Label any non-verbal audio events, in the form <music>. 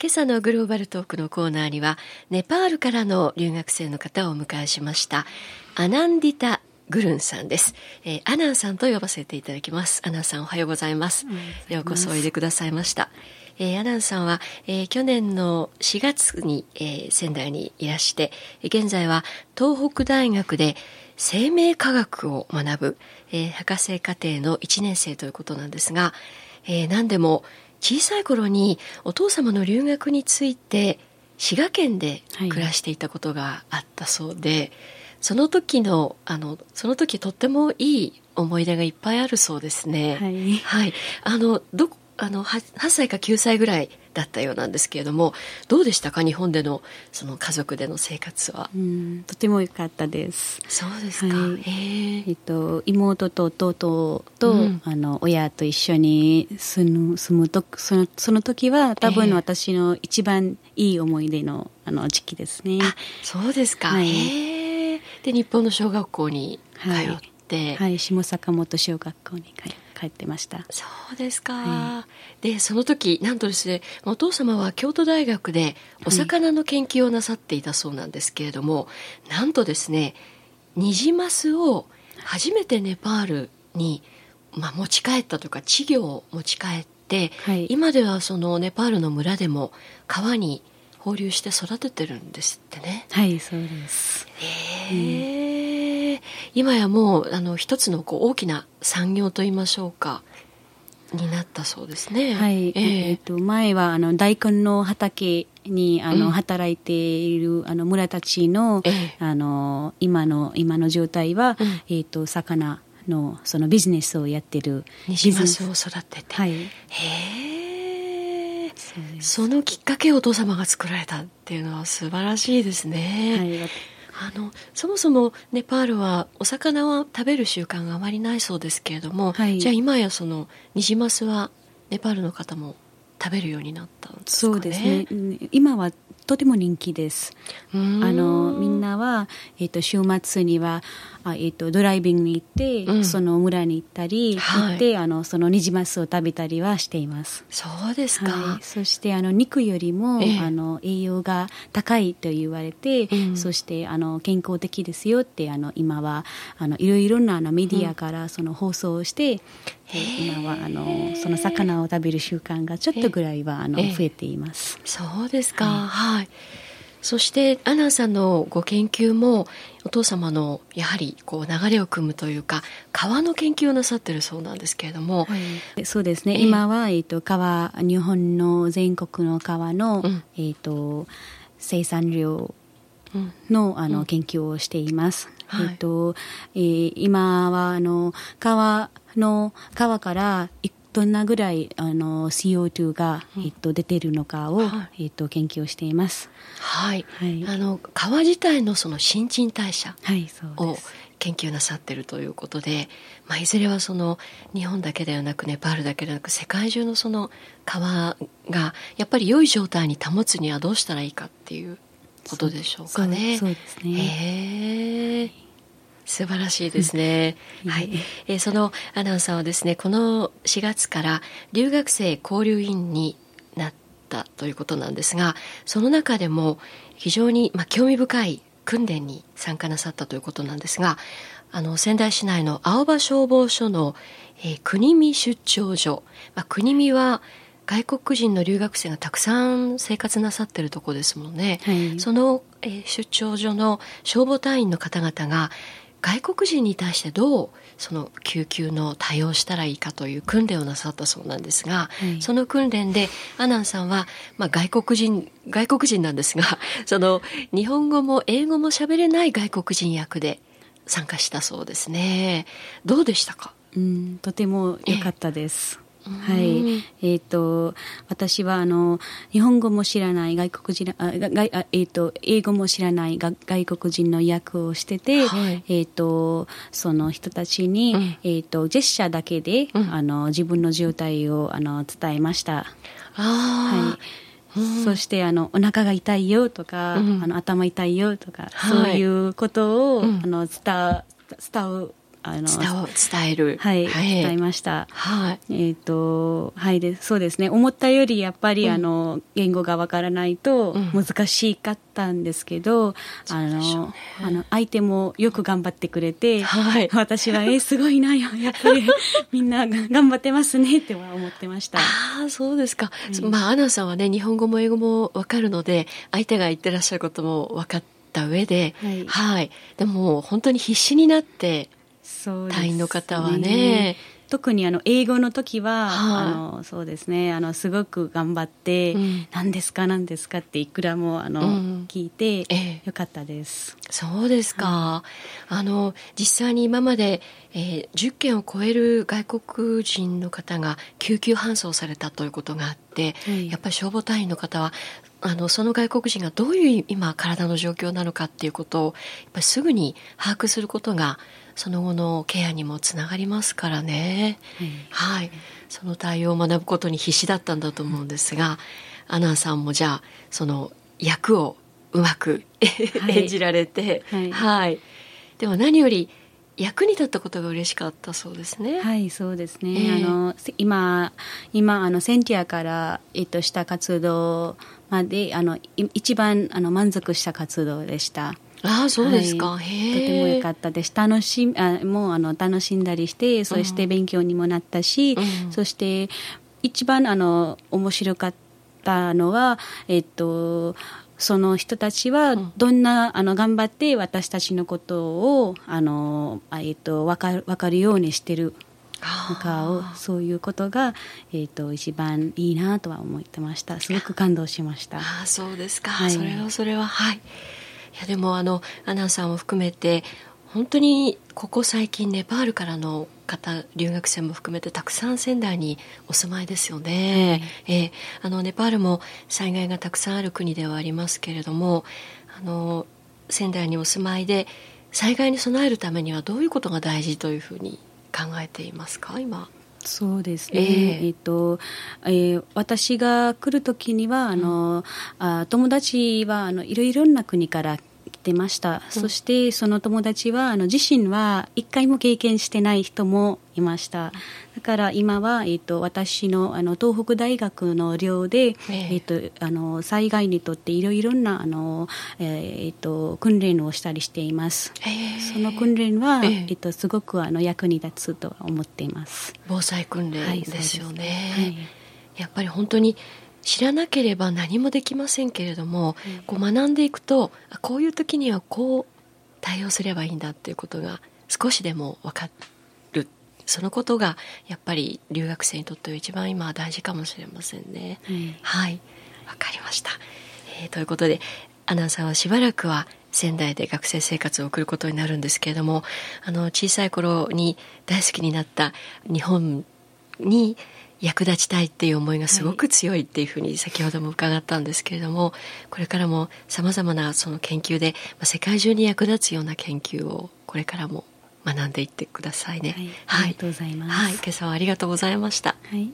今朝のグローバルトークのコーナーにはネパールからの留学生の方をお迎えしましたアナンディタ・グルンさんです、えー、アナンさんと呼ばせていただきます。アナンさんおはようございます、ようこそおいでくださいました。えー、アナンさんは、えー、去年の4月に、えー、仙台にいらして現在は東北大学で生命科学を学ぶ、えー、博士課程の1年生ということなんですが、えー、何でも小さい頃にお父様の留学について滋賀県で暮らしていたことがあったそうで、はい、その時のあのその時とってもいい思い出がいっぱいあるそうですね。はい、はい、あのどあの 8, 8歳か9歳ぐらいだったようなんですけれどもどうでしたか？日本でのその家族での生活は。とても良かったです。そうですか。はい、えっと妹と弟と、うん、あの親と一緒に住む住むとそのその時は多分私の一番いい思い出のあの時期ですね。あそうですか。はい、で日本の小学校に通って、はい、下坂本小学校に通って。帰ってました。そうですか、はい、でその時なんとですねお父様は京都大学でお魚の研究をなさっていたそうなんですけれども、はい、なんとですねニジマスを初めてネパールに、まあ、持ち帰ったというか稚魚を持ち帰って、はい、今ではそのネパールの村でも川に放流して育ててるんですってね。はいそうです。へえ、うん、今やもうあの一つのこう大きな産業といいましょうかになったそうですね。はい、えー、えー、と前はあの大根の畑にあの、働いているあの村たちのえー、あの今の今の状態は、うん、えーと、魚のそのビジネスをやってるニジマス。を育てて、はい、へえ。そのきっかけをお父様が作られたっていうのは素晴らしいですね。はいあのそもそもネパールはお魚は食べる習慣があまりないそうですけれども、はい、じゃあ今やそのニジマスはネパールの方も食べるようになったんですかね？そうですね今はとても人気です。あのみんなは、えーと、週末にはあ、えーと、ドライビングに行って、うん、その村に行ったり、はい、行ってあのそのニジマスを食べたりはしています。そうですか。はい、そしてあの肉よりも、えー、あの栄養が高いと言われて、うん、そしてあの健康的ですよってあの今はあのいろいろなあのメディアからその放送をして、うん、今はあのその魚を食べる習慣がちょっとぐらいはあの増えています。そうですか。はい。はい、そしてアナンさんのご研究もお父様のやはりこう流れを組むというか川の研究をなさってるそうなんですけれども、はい、そうですね、えー、今は、えーと、川日本の全国の川の、うん、えーと、生産量の,、あの研究をしています。はい、えっ、と、えー、今はあの川の川からどんなぐらいあの CO2 が、えっと、出ているのかを、はい、えっと、研究をしています。はい。はい、あの川自体のその新陳代謝を研究なさっているということで、まあ、いずれはその日本だけではなくネパールだけではなく世界中のその川がやっぱり良い状態に保つにはどうしたらいいかっていうことでしょうかね。そうですね。へえ。素晴らしいですね。はい、えー、そのアナウンサーはですね、この4月から留学生交流員になったということなんですが、その中でも非常にまあ興味深い訓練に参加なさったということなんですが、あの仙台市内の青葉消防署の、えー、国見出張所、まあ、国見は外国人の留学生がたくさん生活なさってるとこですもんね、はい、その、えー、出張所の消防隊員の方々が外国人に対してどうその救急の対応したらいいかという訓練をなさったそうなんですが、はい、その訓練でアナンさんは、まあ、外国人 <laughs> 外国人なんですが <laughs> その日本語も英語も喋れない外国人役で参加したそうですね。どうでしたか？うんとても良かったです、はい。えっ、ー、と、私は、あの、日本語も知らない外国人、あがあえっ、ー、と、英語も知らないが外国人の役をしてて、はい、えっ、ー、と、その人たちに、うん、えっ、と、ジェスチャーだけで、うん、あの、自分の状態を、あの、伝えました。はい。そしてあのお腹が痛いよとか、うん、あの頭痛いよとか、はい、そういうことを、うん、あの伝伝あの伝える。はい、はい、伝えました。はい。えっ、ー、とはいでそうですね。思ったよりやっぱり、うん、あの言語がわからないと難しかったんですけど、うん、あの、ね、あの相手もよく頑張ってくれて、はい、<laughs> 私はえすごいなやっぱり。<laughs> みんな頑張ってますねって思ってました。ああそうですか、うん、まあアナさんはね日本語も英語もわかるので相手が言ってらっしゃることも分かった上で、はい、はい、でも本当に必死になって隊員の方はね。特にあの英語の時は、はあ、あのそうですね。あのすごく頑張って「何、うん、ですか何ですか?」っていくらもあの、うん、聞いて、ええ、よかったです。そうですか、はい、あの実際に今まで、えー、10件を超える外国人の方が救急搬送されたということがあって、はい、やっぱり消防隊員の方はあのその外国人がどういう今体の状況なのかっていうことをやっぱりすぐに把握することがその後のケアにもつながりますからね、うん、はい。その対応を学ぶことに必死だったんだと思うんですがアナさんもじゃあその役をうまく演じられて、はい、はい、でも何より役に立ったことが嬉しかったそうですね。はい、そうですね。えー、あの今今あのセンティアからえっとした活動まであの一番あの満足した活動でした。ああそうですか、はい、とても良かったです。楽しあもうあの楽しんだりしてそして勉強にもなったし、うん、そして一番あの面白かったのはえっとその人たちはどんな、うん、あの頑張って私たちのことをあの、えっと、分かる分かるようにしてるのかをそういうことが、えーと、一番いいなとは思ってました。すごく感動しました。あそうですか、はい、それはそれははいやでもあのアナウンサーも含めて本当にここ最近ネパールからの方留学生も含めてたくさん仙台にお住まいですよね、はい、えー、あのネパールも災害がたくさんある国ではありますけれどもあの仙台にお住まいで災害に備えるためにはどういうことが大事というふうに考えていますか？今。そうですね、えー、えー、とえー、私が来る時にはあの、うん、あ友達はあのいろいろな国からてました、うん、そしてその友達はあの自身は一回も経験してない人もいましただから今は、えーと、私のあの東北大学の寮で、えー、えーとあの災害にとっていろいろなあの、えーと、訓練をしたりしています、えー、その訓練は、えー、えー、とすごくあの役に立つと思っています。防災訓練ですよね、はい、やっぱり本当に知らなければ何もできませんけれども、うん、こう学んでいくとこういう時にはこう対応すればいいんだっていうことが少しでも分かるそのことがやっぱり留学生にとっては一番今大事かもしれませんね。うん、はい。わかりました、えー、ということでアナウンサーはしばらくは仙台で学生生活を送ることになるんですけれどもあの小さい頃に大好きになった日本に役立ちたいっていう思いがすごく強いっていうふうに先ほども伺ったんですけれども、これからもさまざまなその研究で、まあ、世界中に役立つような研究をこれからも学んでいってくださいね。はい、ありがとうございます。はい、今朝はありがとうございました。はい